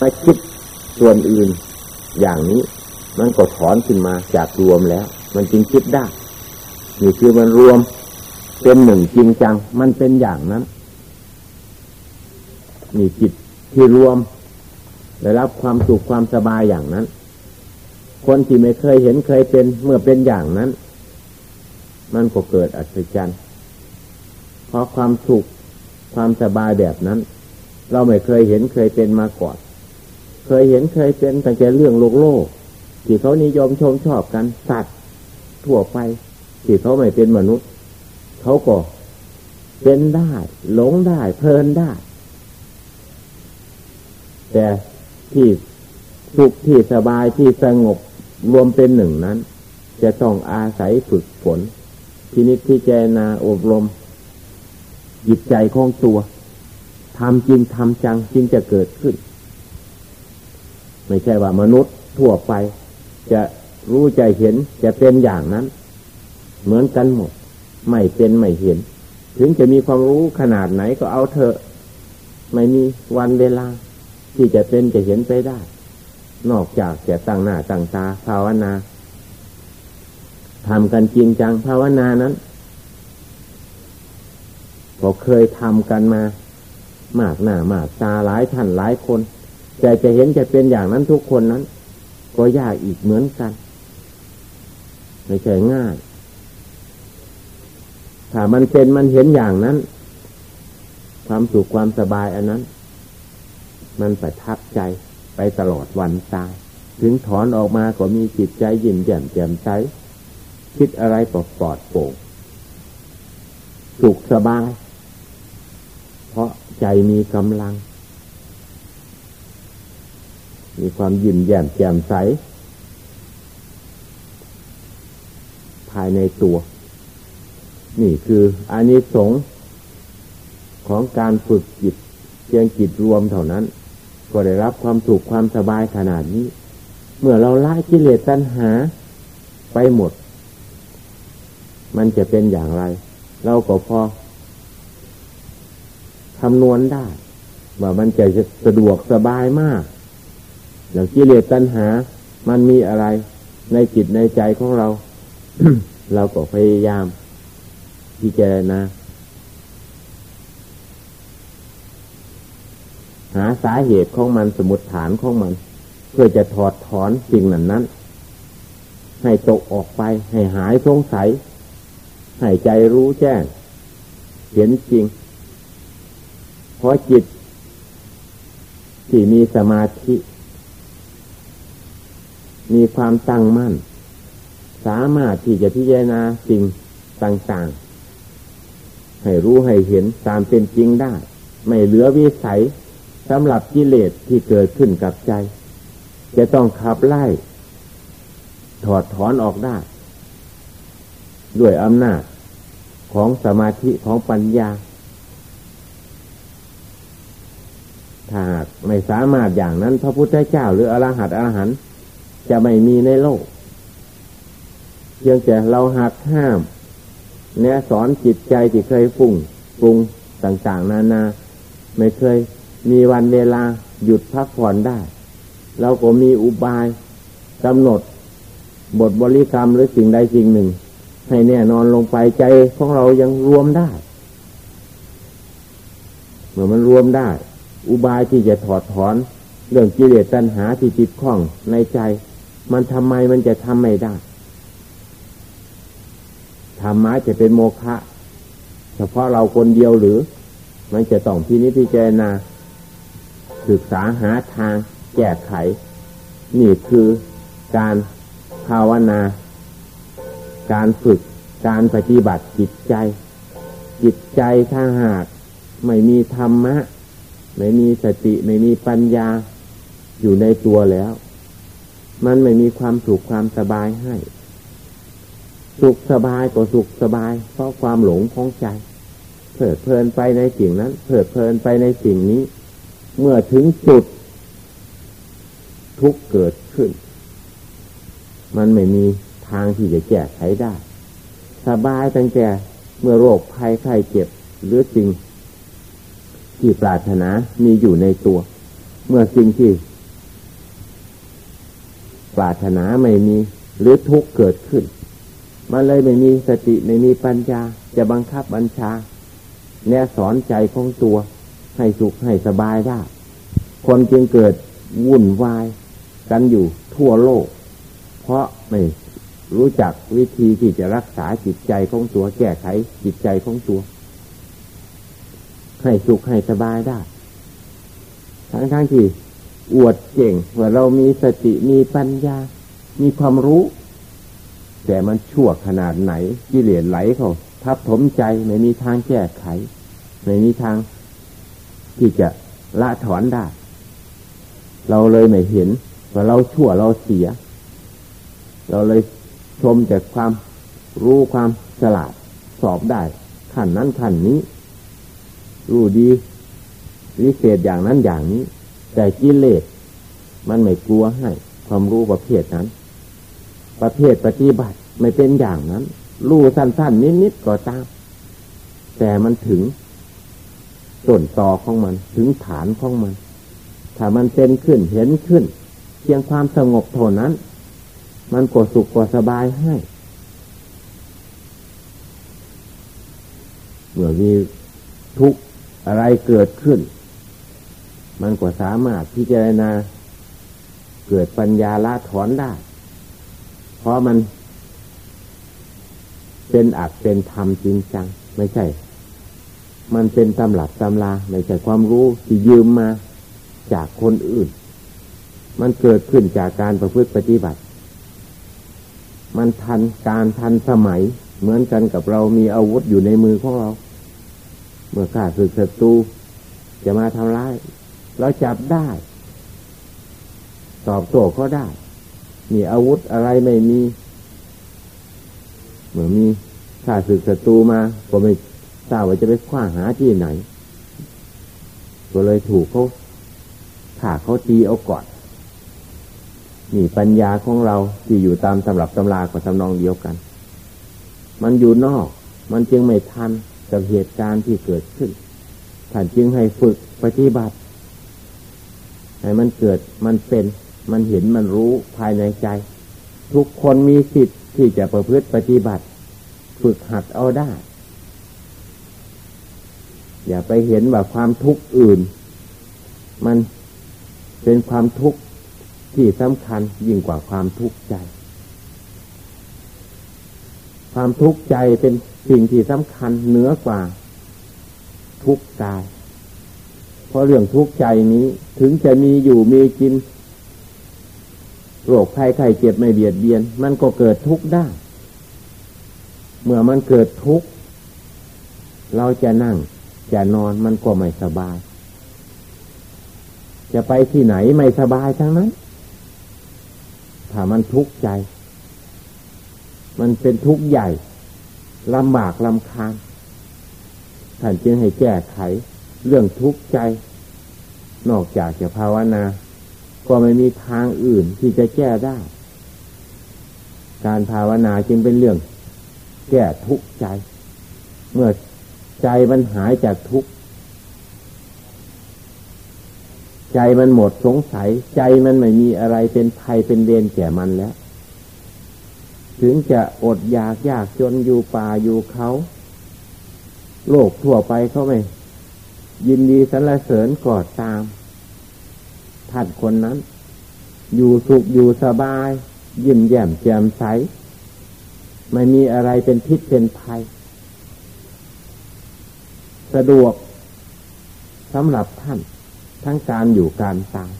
มาคิดส่วนอื่นอย่างนี้ มันก็ถอนขึ้นมาจากรวมแล้ว มันจึงคิดได้นี่คือมันรวมเป็นหนึ่งจริงจัง มันเป็นอย่างนั้นมีจิตที่รวมได้รับความสุขความสบายอย่างนั้น คนที่ไม่เคยเห็นเคยเป็นเมื่อเป็นอย่างนั้น มันก็เกิดอัศจรรย์เพราะความสุขความสบายแบบนั้น เราไม่เคยเห็นเคยเป็นมาก่อน เคยเห็นเคยเป็นแต่แค่เรื่องโลกโลก ที่เขานิยมชมชอบกันสัตว์ทั่วไป ที่เขาไม่เป็นมนุษย์ เขาก็เป็นได้ หลงได้ เพลินได้ แต่ที่สุขที่สบายที่สงบรวมเป็นหนึ่งนั้น จะต้องอาศัยฝึกฝนพินิจพิจารณาอบรม จิตใจของตัวทำจริงทำจังจึงจะเกิดขึ้น ไม่ใช่ว่ามนุษย์ทั่วไป จะรู้ใจเห็นจะเป็นอย่างนั้น เหมือนกันหมด ไม่เป็นไม่เห็น ถึงจะมีความรู้ขนาดไหนก็เอาเถอะ ไม่มีวันเวลา ที่จะเป็นจะเห็นไปได้ นอกจากจะตั้งหน้าตั้งตาภาวนาทำกันจริงจังภาวนานั้นก็เคยทำกันมามากหน้ามากตาหลายท่านหลายคน แต่จะเห็นจะเป็นอย่างนั้นทุกคนนั้น ก็ยากอีกเหมือนกัน ไม่ใช่ง่าย ถ้ามันเป็นมันเห็นอย่างนั้น ความสุขความสบายอันนั้น มันประทับใจไปตลอดวันตาย ถึงถอนออกมาก็มีจิตใจยิ้มแย้มแจ่มใสคิดอะไรก็ปลอดโปร่งสุขสบาย เพราะใจมีกำลัง มีความยิ้มแย้มแจ่มใส ภายในตัว นี่คืออานิสงส์ของการฝึกจิตเพียงจิตรวมเท่านั้น ก็ได้รับความสุขความสบายขนาดนี้ เมื่อเราละกิเลสตัณหาไปหมด มันจะเป็นอย่างไร เราก็พอคำนวณได้ ว่ามันจะสะดวกสบายมาก อย่างกิเลสตัณหา มันมีอะไรในจิตในใจของเรา เราก็พยายามพิจารณาหาสาเหตุของมันสมุดฐานของมัน เพื่อจะถอดถอนสิ่งนั้นนั้น ให้ตกออกไป ให้หายสงสัย ให้ใจรู้แจ้ง เห็นจริง เพราะจิต ที่มีสมาธิ มีความตั้งมั่น สามารถที่จะพิจารณาสิ่งต่างๆ ให้รู้ให้เห็นตามเป็นจริงได้ ไม่เหลือวิสัยสำหรับกิเลสที่เกิดขึ้นกับใจ จะต้องขับไล่ ถอดถอนออกได้ ด้วยอำนาจของสมาธิของปัญญา ถ้าไม่สามารถอย่างนั้น พระพุทธเจ้าหรืออรหัตอรหันต จะไม่มีในโลก เพียงแต่เราหักห้ามเนี่ยสอนจิตใจที่เคยฟุ้งปรุงต่างๆ นานา ไม่เคยมีวันเวลาหยุดพักผ่อนได้ เราก็มีอุบายกำหนด บทบริกรรมหรือสิ่งใดสิ่งหนึ่ง ให้แน่นอนลงไปใจของเรายังรวมได้ เมื่อมันรวมได้ อุบายที่จะถอดถอน เรื่องกิเลสตัณหาที่ติดข้องในใจ มันทำไมมันจะทำไม่ได้ธรรมะจะเป็นโมฆะเฉพาะเราคนเดียวหรือ มันจะต้องที่นี้พิจารณาศึกษาหาทางแก้ไข นี่คือการภาวนา การฝึก การปฏิบัติจิตใจ จิตใจถ้าหากไม่มีธรรมะ ไม่มีสติ ไม่มีปัญญาอยู่ในตัวแล้ว มันไม่มีความสุขความสบายให้ สุขสบายก็สุขสบาย เพราะความหลงของใจเพิดเพลินไปในสิ่งนั้นเพิดเพลินไปในสิ่งนี้ เมื่อถึงจุด ทุกเกิดขึ้น มันไม่มีทางที่จะแก้ไขได้ สบายตั้งแต่เมื่อโรคภัยไข้เจ็บหรือสิ่งที่ปรารถนามีอยู่ในตัว เมื่อสิ่งที่ ปรารถนาไม่มี หรือทุกข์เกิดขึ้น มันเลยไม่มีสติไม่มีปัญญา จะบังคับบัญชา แนะสอนใจของตัว ให้สุขให้สบายได้คนจึงเกิดวุ่นวาย กันอยู่ทั่วโลก เพราะไม่รู้จักวิธีที่จะรักษาจิตใจของตัวแก้ไขจิตใจของตัว ให้สุขให้สบายได้ ทั้งทั้งที่ อวดเก่งว่าเรามีสติมีปัญญา มีความรู้ แต่มันชั่วขนาดไหนกิเลสไหลเขาทับถมใจไม่มีทางแก้ไข ไม่มีทางที่จะละถอนได้ เราเลยไม่เห็นว่าเราชั่วเราเสีย เราเลยชมจากความรู้ความฉลาดสอบได้ขั้นนั้นขั้นนี้ รู้ดีวิเศษอย่างนั้นอย่างนี้ แต่กิเลสมันไม่กลัวให้ความรู้ประเภทนั้น ประเภทปฏิบัติไม่เป็นอย่างนั้น รู้สั้นๆนิดๆก็ตาม แต่มันถึงต้นตอของมันถึงฐานของมัน ถ้ามันเป็นขึ้นเห็นขึ้น เพียงความสงบเท่านั้น มันก็สุขก็สบายให้เมื่อมีทุกอะไรเกิดขึ้น มันก็สามารถพิจารณาเกิดปัญญาละถอนได้ เพราะมันเป็นอักเป็นธรรมจริงจัง ไม่ใช่ มันเป็นตำหลับตำลาไม่ใช่ความรู้ที่ยืมมาจากคนอื่น มันเกิดขึ้นจากการประพฤติปฏิบัติ มันทันการทันสมัย เหมือนกันกับเรามีอาวุธอยู่ในมือของเรา เมื่อข้าศึกศัตรูจะมาทำร้าย เราจับได้ ตอบโต้เขาได้ มีอาวุธอะไรไม่มี เหมื่อมีข้าศึกศัตรูมาก็ไม่ทราบว่าจะไปคว้าหาที่ไหน ก็เลยถูกเขาขาเขาตีเอาก่อนนี่ปัญญาของเราที่อยู่ตามตำหรับตำรากับตำนองเดียวกัน มันอยู่นอก มันจึงไม่ทันกับเหตุการณ์ที่เกิดขึ้นท่านจึงให้ฝึกปฏิบัติ ให้มันเกิดมันเป็น มันเห็นมันรู้ภายในใจ ทุกคนมีสิทธิ์ที่จะประพฤติปฏิบัติ ฝึกหัดเอาได้ อย่าไปเห็นว่าความทุกข์อื่น มันเป็นความทุกข์ที่สำคัญยิ่งกว่าความทุกข์ใจ ความทุกข์ใจเป็นสิ่งที่สำคัญเหนือกว่าทุกข์กาย ราะเรื่องทุกข์ใจนี้ถึงจะมีอยู่มีกินโรคภัยไข้เจ็บไม่เบียดเบียน มันก็เกิดทุกข์ได้ เมื่อมันเกิดทุกข์เราจะนั่ง จะนอนมันก็ไม่สบาย จะไปที่ไหนไม่สบายทั้งนั้น ถ้ามันทุกข์ใจ มันเป็นทุกข์ใหญ่ลำบากลำคาญท่านจึงให้แก้ไข เรื่องทุกข์ใจ นอกจากจะภาวนา ก็ไม่มีทางอื่นที่จะแก้ได้ การภาวนาจึงเป็นเรื่อง แก้ทุกข์ใจ เมื่อใจมันหายจากทุกข์ใจมันหมดสงสัย ใจมันไม่มีอะไรเป็นภัยเป็นเวรแก่มันแล้ว ถึงจะอดอยากยากจนอยู่ป่าอยู่เขา โลกทั่วไปเขาไม่ ยินดีสรรเสริญกอดตามท่านคนนั้น อยู่สุขอยู่สบาย ยิ้มแย้มแจ่มใส ไม่มีอะไรเป็นพิษเป็นภัย สะดวกสำหรับท่าน ทั้งการอยู่การตาย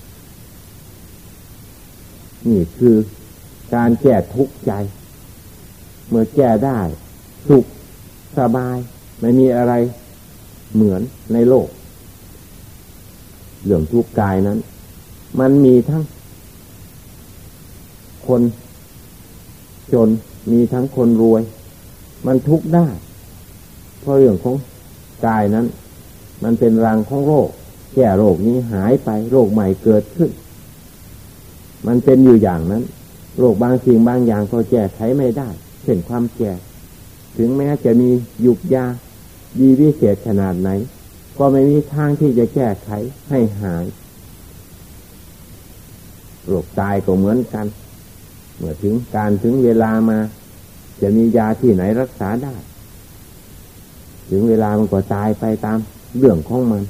นี่คือการแก้ทุกข์ใจ เมื่อแก้ได้ สุขสบาย ไม่มีอะไร เหมือนในโลก เรื่องทุกข์กายนั้น มันมีทั้ง คนจนมีทั้งคนรวย มันทุกข์ได้ เพราะเรื่องของกายนั้น มันเป็นรังของโรค แก้โรคนี้หายไปโรคใหม่เกิดขึ้น มันเป็นอยู่อย่างนั้น โรคบางสิ่งบางอย่างก็แก้ไขไม่ได้เช่นความแก่ ถึงแม้จะมียุกยา ดีวิเศษขนาดไหน ก็ไม่มีทางที่จะแก้ไขให้หายโรคตายก็เหมือนกัน เมื่อถึงการถึงเวลามา จะมียาที่ไหนรักษาได้ ถึงเวลามันก็ตายไปตามเรื่องของมัน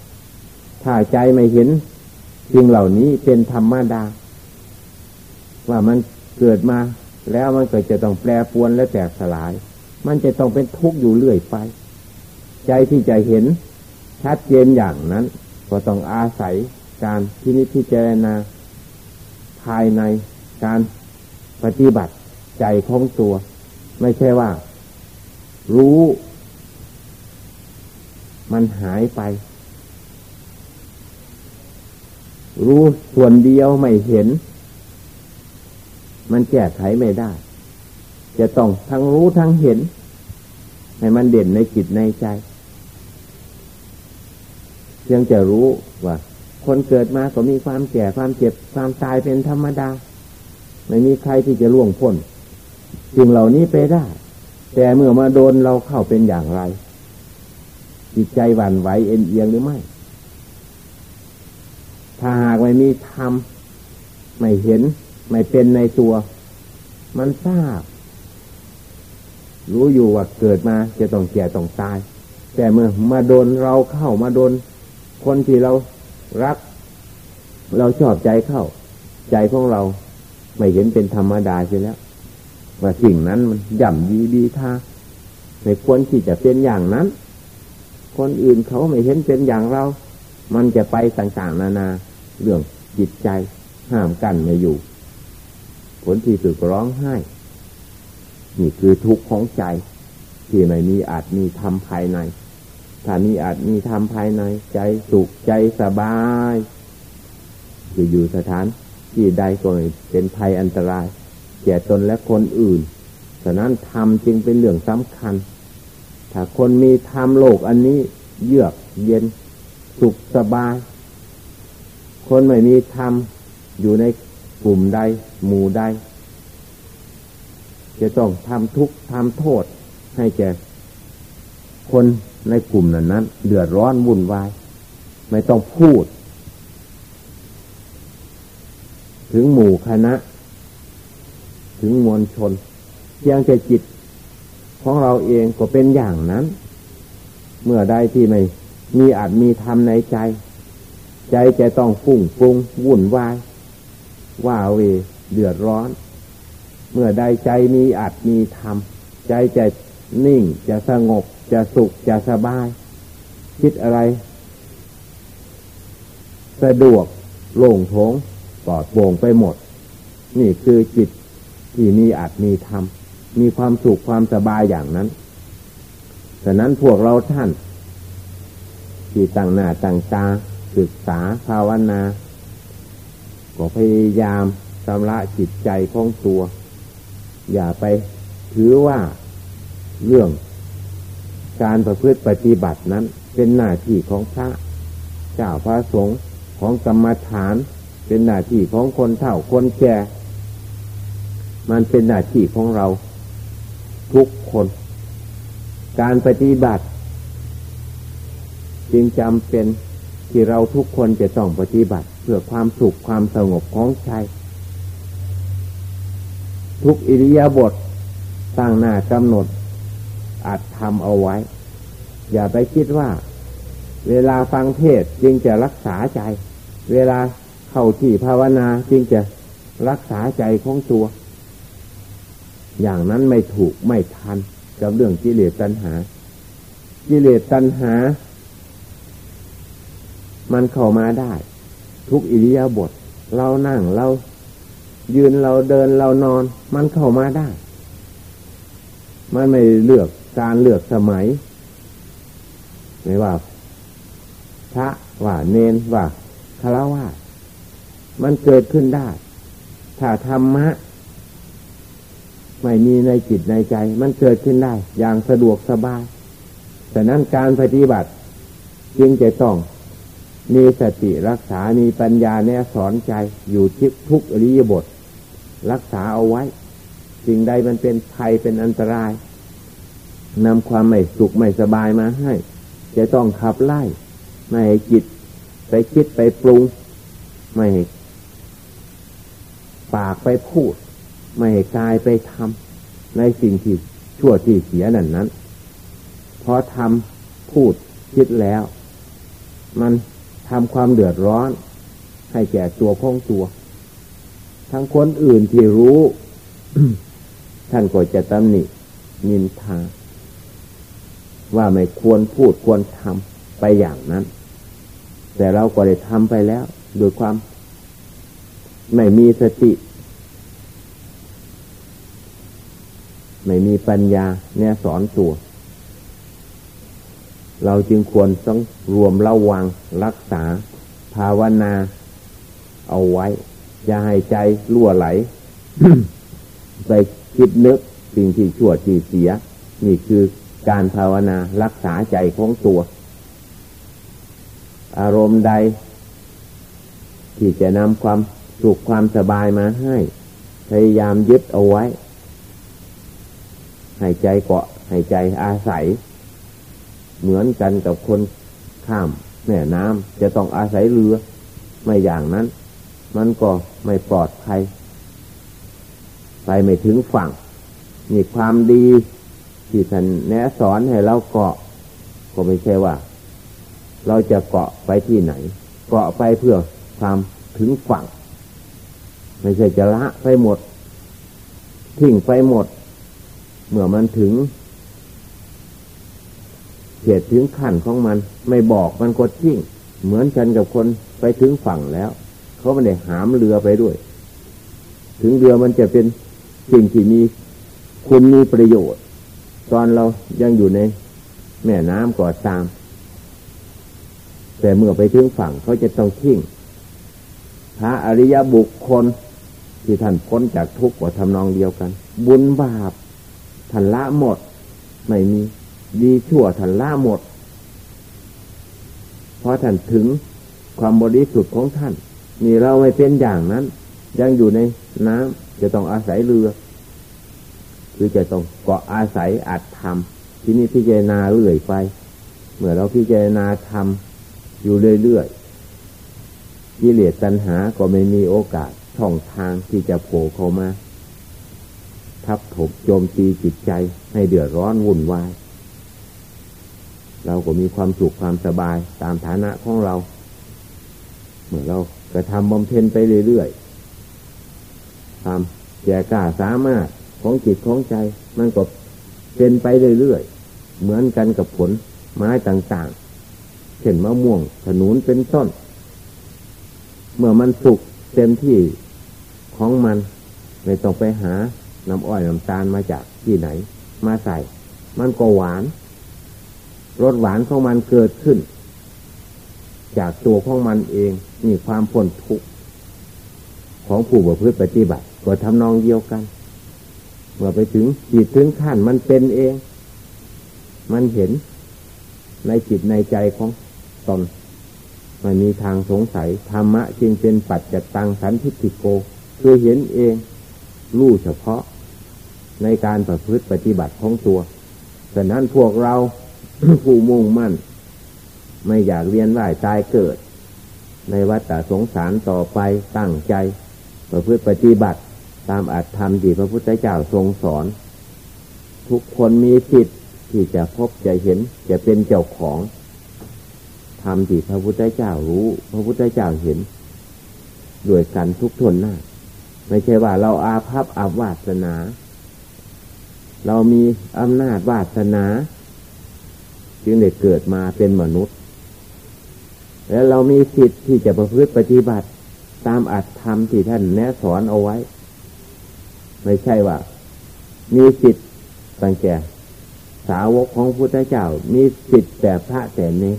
ถ้าใจไม่เห็นสิ่งเหล่านี้เป็นธรรมดา ว่ามันเกิดมาแล้วมันก็จะต้องแปรปวนและแตกสลาย มันจะต้องเป็นทุกข์อยู่เรื่อยไป ใจที่จะเห็นชัดเจนอย่างนั้น ก็ต้องอาศัยการที่นิพจารณาภายในการปฏิบัติใจของตัว ไม่ใช่ว่า รู้ มันหายไป รู้ส่วนเดียวไม่เห็น มันแก้ไขไม่ได้ จะต้องทั้งรู้ทั้งเห็น ให้มันเด่นในจิตในใจ เพียงจะรู้ว่าคนเกิดมาก็มีความแก่ความเจ็บความตายเป็นธรรมดา ไม่มีใครที่จะล่วงพ้นสิ่งเหล่านี้ไปได้ แต่เมื่อมาโดนเราเข้าเป็นอย่างไร จิตใจหวั่นไหวเอ็นเอียงหรือไม่ ถ้าหากไม่มีธรรมไม่เห็น ไม่เป็นในตัว มันทราบ รู้อยู่ว่าเกิดมาจะต้องแก่ต้องตาย แต่เมื่อมาโดนเราเข้ามาโดน คนที่เรารัก เราชอบใจเข้า ใจของเราไม่เห็นเป็นธรรมดาใช่แล้วว่าสิ่งนั้นมันย่ำยีดีท่าไม่ควรที่จะเป็นอย่างนั้น คนอื่นเขาไม่เห็นเป็นอย่างเรา มันจะไปต่างๆนานา เรื่องจิตใจห้ามกันไม่อยู่ ผลที่สุดร้องไห้ นี่คือทุกข์ของใจ ที่ไม่มีอาจมีธรรมภายใน ถ้ามีอาจมีธรรมภายในใจสุขใจสบายจะอยู่สถานที่ใดก็เป็นภัยอันตราย แก่ตนและคนอื่น ฉะนั้นธรรมจึงเป็นเรื่องสำคัญ ถ้าคนมีธรรมโลกอันนี้เยือกเย็นสุขสบาย คนไม่มีธรรมอยู่ในกลุ่มใด หมู่ใด จะต้องทำทุกข์ทำโทษให้แก่ คนในกลุ่มนั้นนั้นเดือดร้อนวุ่นวาย ไม่ต้องพูด ถึงหมู่คณะ ถึงมวลชนเพียงแต่จิตของเราเองก็เป็นอย่างนั้น เมื่อใดที่ไม่มีอาจมีธรรมในใจ ใจจะต้องฟุ้งฟุ้งวุ่นวายว่าเวเดือดร้อน เมื่อใดใจมีอาจมีธรรม ใจจะนิ่งจะสงบ จะสุขจะสบาย คิดอะไร สะดวกโล่งโถงปลอดโปร่งไปหมด นี่คือจิตที่มีอาจมีธรรมมีความสุขความสบายอย่างนั้นฉะนั้นพวกเราท่าน ที่ต่างหน้าต่างตาศึกษาภาวนาก็พยายามชำระจิตใจของตัว อย่าไปถือว่าเรื่อง การประพฤติปฏิบัตินั้น เป็นหน้าที่ของพระเจ้าพระสงฆ์ของกรรมฐาน เป็นหน้าที่ของคนเฒ่าคนแก่ มันเป็นหน้าที่ของเรา ทุกคน การปฏิบัติ จึงจำเป็นที่เราทุกคนจะต้องปฏิบัติเพื่อความสุขความสงบของใจทุกอิริยาบถตั้งหน้ากำหนด อาจทำเอาไว้ อย่าไปคิดว่า เวลาฟังเทศจึงจะรักษาใจ เวลาเข้าที่ภาวนาจึงจะรักษาใจของตัว อย่างนั้นไม่ถูกไม่ทันกับเรื่องกิเลสตัณหา กิเลสตัณหา มันเข้ามาได้ ทุกอิริยาบถเรานั่งเรายืนเราเดินเรานอน มันเข้ามาได้ มันไม่เลือก การเลือกสมัย ไม่ว่า พระว่าเนนว่าคารวะมันเกิดขึ้นได้ ถ้าธรรมะ ไม่มีในจิตในใจ มันเกิดขึ้นได้ อย่างสะดวกสบายแต่นั้นการปฏิบัติ จึงจะต้องมีสติรักษา มีปัญญาแนสอนใจ อยู่ทิทุกอริยบท รักษาเอาไว้ สิ่งใดมันเป็นภัยเป็นอันตราย นำความไม่สุขไม่สบายมาให้ จะต้องขับไล่ไม่ให้จิตไปคิดไปปรุง ไม่ให้ปากไปพูด ไม่ให้กายไปทำในสิ่งที่ชั่วที่เสียนั่นนั้นพอทำพูดคิดแล้ว มันทำความเดือดร้อน ให้แก่ตัวของตัว ทั้งคนอื่นที่รู้ ท่านก็จะตำหนินินทา ว่าไม่ควรพูดควรทำไปอย่างนั้น แต่เราก็ได้ทำไปแล้วโดยความ ไม่มีสติ ไม่มีปัญญาเนี่ยสอนตัว เราจึงควรต้องรวมระวังรักษา ภาวนา เอาไว้ อย่าให้ใจล่วไหล ไปคิดนึกสิ่งที่ชั่วที่เสีย นี่คือ การภาวนารักษาใจของตัว อารมณ์ใด ที่จะนำความสุขความสบายมาให้ พยายามยึดเอาไว้ ให้ใจเกาะให้ใจอาศัย เหมือนกันกับคนข้ามแม่น้ำจะต้องอาศัยเรือ ไม่อย่างนั้น มันก็ไม่ปลอดภัยไปไม่ถึงฝั่งมีความดี ที่ท่านแนะสอนให้เราเกาะ ก็ไม่ใช่ว่า เราจะเกาะไปที่ไหน เกาะไปเพื่อความถึงฝั่ง ไม่ใช่จะละไปหมด ทิ้งไปหมด เมื่อมันถึงเหตุถึงขั้นของมัน ไม่บอกมันก็ทิ้งเหมือนกันกับคนไปถึงฝั่งแล้ว เขาไม่ได้หามเรือไปด้วย ถึงเรือมันจะเป็นสิ่งที่มีคุณมีประโยชน์ ตอนเรายังอยู่ในแม่น้ำก่อตาม แต่เมื่อไปถึงฝั่งเขาจะต้องทิ้งพระอริยบุคคลที่ท่านพ้นจากทุกข์กว่าทำนองเดียวกัน บุญบาปท่านละหมด ไม่มีดีชั่วท่านละหมด เพราะท่านถึงความบริสุทธิ์ของท่าน นี่เราไม่เป็นอย่างนั้น ยังอยู่ในน้ำจะต้องอาศัยเรือ คือจะต้องเกาะอาศัยอัดทำที่นี่พิจารณาเรื่อยไป เมื่อเราพิจารณาทำอยู่เรื่อยๆกิเลสตัณหาก็ไม่มีโอกาสช่องทางที่จะโผล่เข้ามาทับถมโจมตีจิตใจให้เดือดร้อนวุ่นวายเราก็มีความสุขความสบายตามฐานะของเรา เหมื่อเรากระทำบำเพ็ญไปเรื่อยๆทำแก่กล้าสามารถ ของจิตของใจ มันก็เป็นไปเรื่อยๆ เหมือนกันกับผลไม้ต่างๆ เช่นมะม่วงขนุนเป็นต้น เมื่อมันสุกเต็มที่ของมัน ไม่ต้องไปหาน้ำอ้อยน้ำตาลมาจากที่ไหน มาใส่ มันก็หวานรสหวานของมันเกิดขึ้น จากตัวของมันเองนี่ความพ้นทุกข์ของผู้ประพฤติปฏิบัติก็ทำนองเดียวกัน เมื่อไปถึงจิตถึงขั้นมันเป็นเอง มันเห็นในจิตในใจของตนไม่มีทางสงสัยธรรมะจึงเป็นปัจจตังสันทิติโก คือเห็นเองรู้เฉพาะในการประพฤติปฏิบัติของตัวฉะนั้นพวกเราผู้มุ่งมั่น ไม่อยากเวียนว่ายตายเกิด ในวัฏสงสารต่อไปตั้งใจ ประพฤติปฏิบัติ ตามอัตธรรมที่พระพุทธเจ้าทรงสอน ทุกคนมีสิทธิ์ที่จะพบจะเห็นจะเป็นเจ้าของธรรมที่พระพุทธเจ้ารู้ พระพุทธเจ้าเห็นด้วยกันทุกทนหน้า ไม่ใช่ว่าเราอาภัพอาวาสนา เรามีอำนาจวาสนา จึงได้เกิดมาเป็นมนุษย์ แล้วเรามีสิทธิ์ที่จะประพฤติปฏิบัติตามอัตธรรมที่ท่านแนะสอนเอาไว้ ไม่ใช่ว่า มีสิทธิ์ตั้งแก่สาวกของพุทธเจ้า มีสิทธิ์แต่พระแต่นี้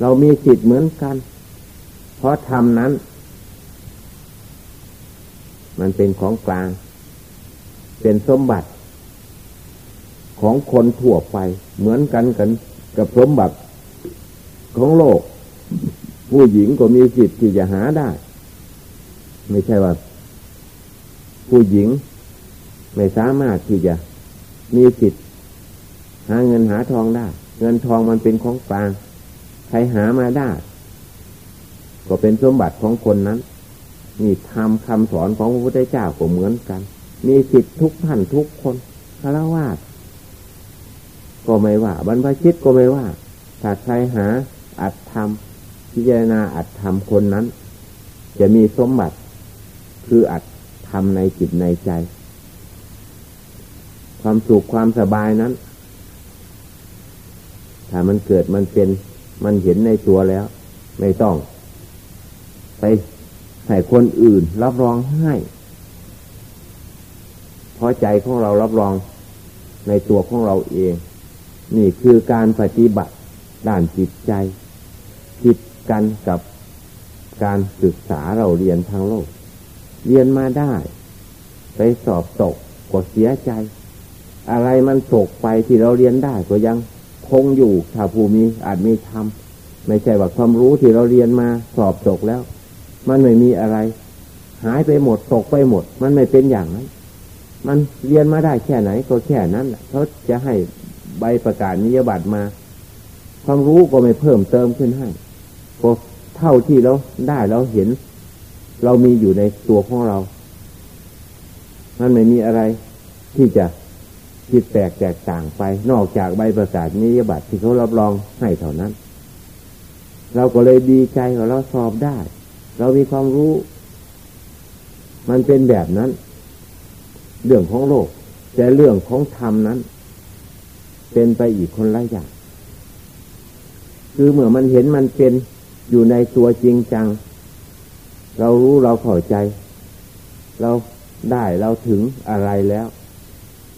เรามีสิทธิ์เหมือนกัน เพราะธรรมนั้น มันเป็นของกลาง เป็นสมบัติของคนทั่วไปเหมือนกันกันกับสมบัติของโลก ผู้หญิงก็มีสิทธิ์ที่จะหาได้ ไม่ใช่ว่า ผู้หญิง ไม่สามารถที่จะมีสิทธิ์หาเงินหาทองได้ เงินทองมันเป็นของกลาง ใครหามาได้ ก็เป็นสมบัติของคนนั้น นี่ทำคำสอนของพระพุทธเจ้าก็เหมือนกัน มีสิทธิทุกท่านทุกคนคารวะก็ไม่ว่า บรรพชิตก็ไม่ว่าถ้าใครหาอัดทำพิจารณาอัดทำคนนั้น จะมีสมบัติคืออั ทำในจิตในใจ ความสุขความสบายนั้น ถ้ามันเกิดมันเป็นมันเห็นในตัวแล้ว ไม่ต้อง ไปให้คนอื่น รับรองให้เพราะใจของเรารับรองในตัวของเราเอง นี่คือการปฏิบัติด้านจิตใจผิดกันกับการศึกษาเราเรียนทางโลก เรียนมาได้ ไปสอบตกก็เสียใจ อะไรมันตกไปที่เราเรียนได้ก็ยังคงอยู่ถ้าภูมิอาจมีทำไม่ใช่ว่าความรู้ที่เราเรียนมาสอบตกแล้ว มันไม่มีอะไร หายไปหมดตกไปหมด มันไม่เป็นอย่างนั้น มันเรียนมาได้แค่ไหนก็แค่นั้นเขาจะให้ใบประกาศนิยบัตรมา ความรู้ก็ไม่เพิ่มเติมขึ้นให้ก็เท่าที่เราได้เราเห็น เรามีอยู่ในตัวของเรา มันไม่มีอะไรที่จะผิดแปลกแตกต่างไป นอกจากใบประกาศนิยบัตรที่เขารับรองให้เท่านั้น เราก็เลยดีใจว่าเราสอบได้ เรามีความรู้ มันเป็นแบบนั้น เรื่องของโลก แต่เรื่องของธรรมนั้น เป็นไปอีกคนละอย่างคือเมื่อมันเห็นมันเป็นอยู่ในตัวจริงจัง เรารู้เราเข้าใจ เราได้เราถึงอะไรแล้ว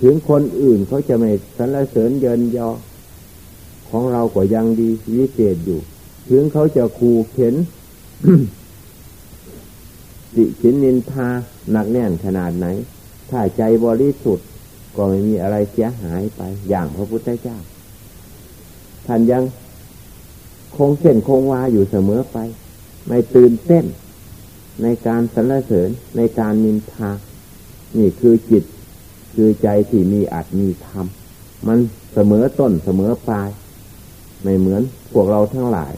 ถึงคนอื่นเขาจะไม่สรรเสริญเยินยอ ของเราก็ยังดีวิเศษอยู่ ถึงเขาจะคูเข็นสิชินนินทาหนักแน่นขนาดไหน ถ้าใจบริสุทธิ์ก็ไม่มีอะไรเสียหายไป อย่างพระพุทธเจ้า ท่านยังคงเส้นคงวาอยู่เสมอไป ไม่ตื่นเต้น ในการสรรเสริญในการนินทา นี่คือจิต คือใจที่มีอัดมีธรรม มันเสมอต้นเสมอปลาย ไม่เหมือนพวกเราทั้งหลาย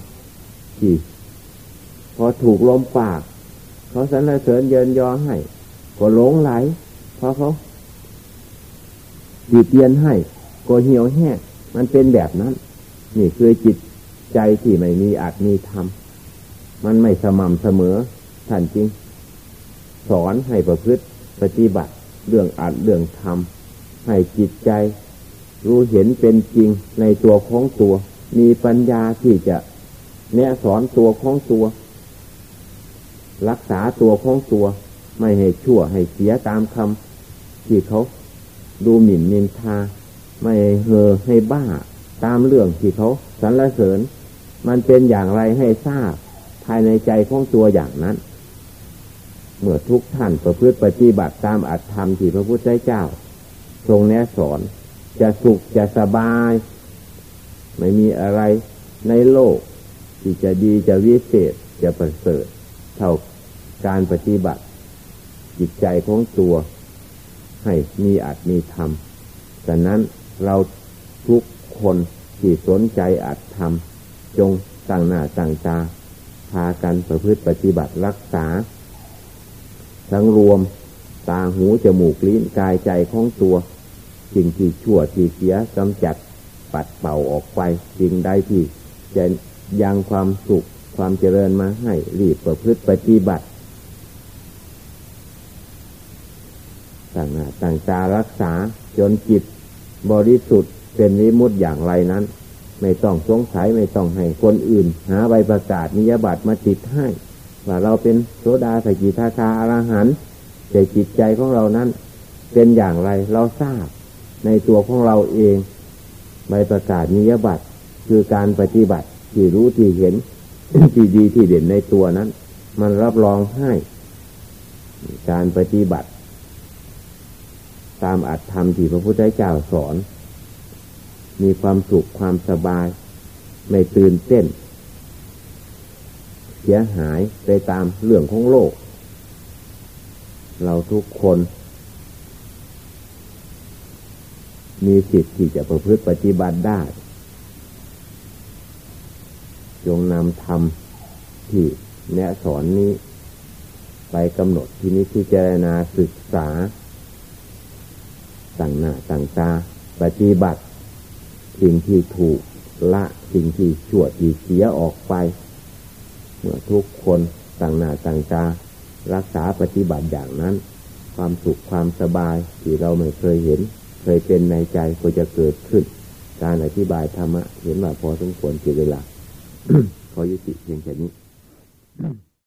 ที่พอถูกลมปาก เขาสรรเสริญเยินยอให้ก็หลงไหล เพราะเขาดีเตียนให้ก็เหี่ยวแห้งมันเป็นแบบนั้น นี่คือจิตใจที่ไม่มีอาจมีธรรม มันไม่สม่ำเสมอ ท่านจริง สอนให้ประพฤติปฏิบัติเรื่องอาจเรื่องธรรมให้จิตใจ รู้เห็นเป็นจริงในตัวของตัว มีปัญญาที่จะแนะสอนตัวของตัว รักษาตัวของตัว ไม่ให้ชั่วให้เสียตามคำที่เขาดูหมิ่นนินทา ไม่เห่อให้บ้าตามเรื่องที่เขาสรรเสริญ มันเป็นอย่างไรให้ทราบ ภายในใจของตัวอย่างนั้น เมื่อทุกท่านประพฤติปฏิบัติตามอัตธรรมที่พระพุทธเจ้า ทรงแนะสอน จะสุขจะสบาย ไม่มีอะไรในโลก ที่จะดีจะวิเศษจะประเสริฐเท่าการปฏิบัติ จิตใจของตัว ให้มีอัตมีธรรมดังนั้นเราทุกคนที่สนใจอัตธรรม จงตั้งหน้าตั้งตาพากันประพฤติปฏิบัติรักษา ทั้งรวมตาหูจมูกลิ้นกายใจของตัวสิ่งที่ชั่วที่เสียกำจัดปัดเป่าออกไปสิ่งใดที่จะยังความสุขความเจริญมาให้รีบประพฤติปฏิบัติต่างหน้าต่างตารักษาจนจิตบริสุทธิ์เป็นวิมุตอย่างไรนั้น ไม่ต้องสงสัยไม่ต้องให้คนอื่น หาใบประกาศนิยบัตรมาติดให้ ว่าเราเป็นโสดาสกิทาคาอรหันต์แต่จิตใจของเรานั้น เป็นอย่างไรเราทราบในตัวของเราเองใบประกาศนิยบัตรคือการปฏิบัติที่รู้ที่เห็นที่ดีที่เด่นในตัวนั้น มันรับรองให้การปฏิบัติ ตามอัตธรรมที่พระพุทธเจ้าสอน มีความสุขความสบาย ไม่ตื่นเต้น เสียหายไปตามเรื่องของโลก เราทุกคน มีสิทธิ์ที่จะประพฤติปฏิบัติได้ จงนำธรรมที่แนะสอนนี้ ไปกำหนดที่นี้ที่เจรณาศึกษาต่งหน้าต่งตาปฏิบัติ สิ่งที่ถูกละสิ่งที่ชั่วที่เสียออกไป เมื่อทุกคนต่างหน้าต่างตารักษาปฏิบัติอย่างนั้น ความสุขความสบายที่เราไม่เคยเห็น เคยเป็นในใจก็จะเกิดขึ้น การอธิบายธรรมะเห็นว่าพอสมควรเกี่เวลาขอยุติเพียงแค่นี้